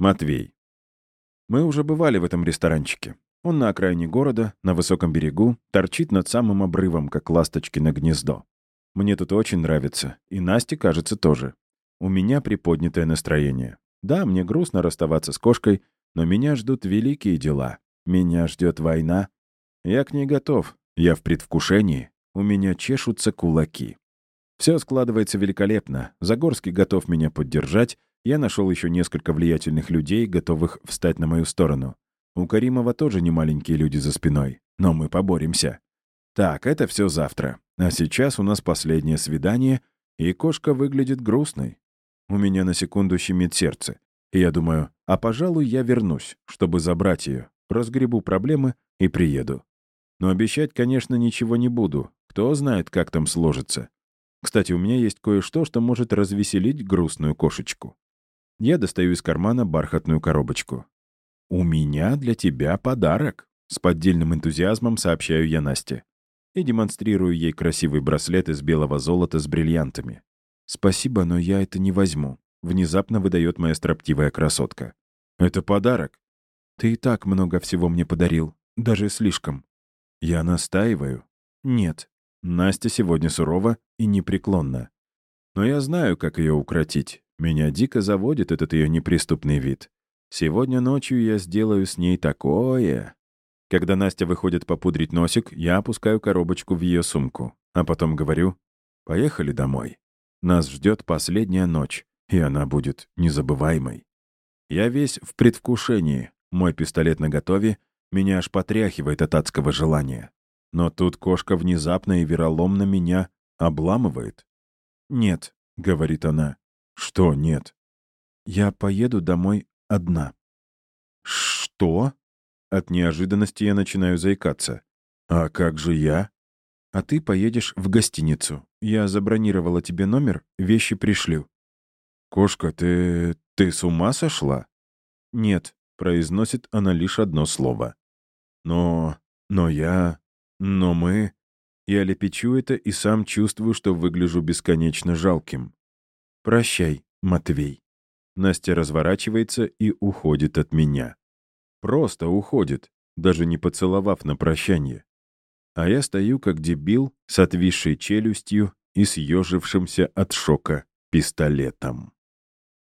Матвей. Мы уже бывали в этом ресторанчике. Он на окраине города, на высоком берегу, торчит над самым обрывом, как ласточки на гнездо. Мне тут очень нравится, и Насте, кажется, тоже. У меня приподнятое настроение. Да, мне грустно расставаться с кошкой, но меня ждут великие дела. Меня ждет война. Я к ней готов. Я в предвкушении. У меня чешутся кулаки. Все складывается великолепно. Загорский готов меня поддержать. Я нашел еще несколько влиятельных людей, готовых встать на мою сторону. У Каримова тоже не маленькие люди за спиной. Но мы поборемся. Так, это все завтра. А сейчас у нас последнее свидание, и кошка выглядит грустной. У меня на секунду щемит сердце. И я думаю, а пожалуй, я вернусь, чтобы забрать ее, разгребу проблемы и приеду. Но обещать, конечно, ничего не буду. Кто знает, как там сложится. Кстати, у меня есть кое-что, что может развеселить грустную кошечку. Я достаю из кармана бархатную коробочку. «У меня для тебя подарок», — с поддельным энтузиазмом сообщаю я Насте. И демонстрирую ей красивый браслет из белого золота с бриллиантами. «Спасибо, но я это не возьму», — внезапно выдает моя строптивая красотка. «Это подарок. Ты и так много всего мне подарил, даже слишком». Я настаиваю. «Нет, Настя сегодня сурова и непреклонна. Но я знаю, как ее укротить. Меня дико заводит этот ее неприступный вид. Сегодня ночью я сделаю с ней такое. Когда Настя выходит попудрить носик, я опускаю коробочку в ее сумку, а потом говорю «Поехали домой». Нас ждет последняя ночь, и она будет незабываемой. Я весь в предвкушении, мой пистолет наготове, меня аж потряхивает от адского желания. Но тут кошка внезапно и вероломно меня обламывает. «Нет», — говорит она. «Что нет?» «Я поеду домой одна». «Что?» От неожиданности я начинаю заикаться. «А как же я?» «А ты поедешь в гостиницу. Я забронировала тебе номер, вещи пришлю». «Кошка, ты... ты с ума сошла?» «Нет», — произносит она лишь одно слово. «Но... но я... Но мы... Я лепечу это и сам чувствую, что выгляжу бесконечно жалким. «Прощай, Матвей». Настя разворачивается и уходит от меня. Просто уходит, даже не поцеловав на прощание. А я стою как дебил с отвисшей челюстью и съежившимся от шока пистолетом.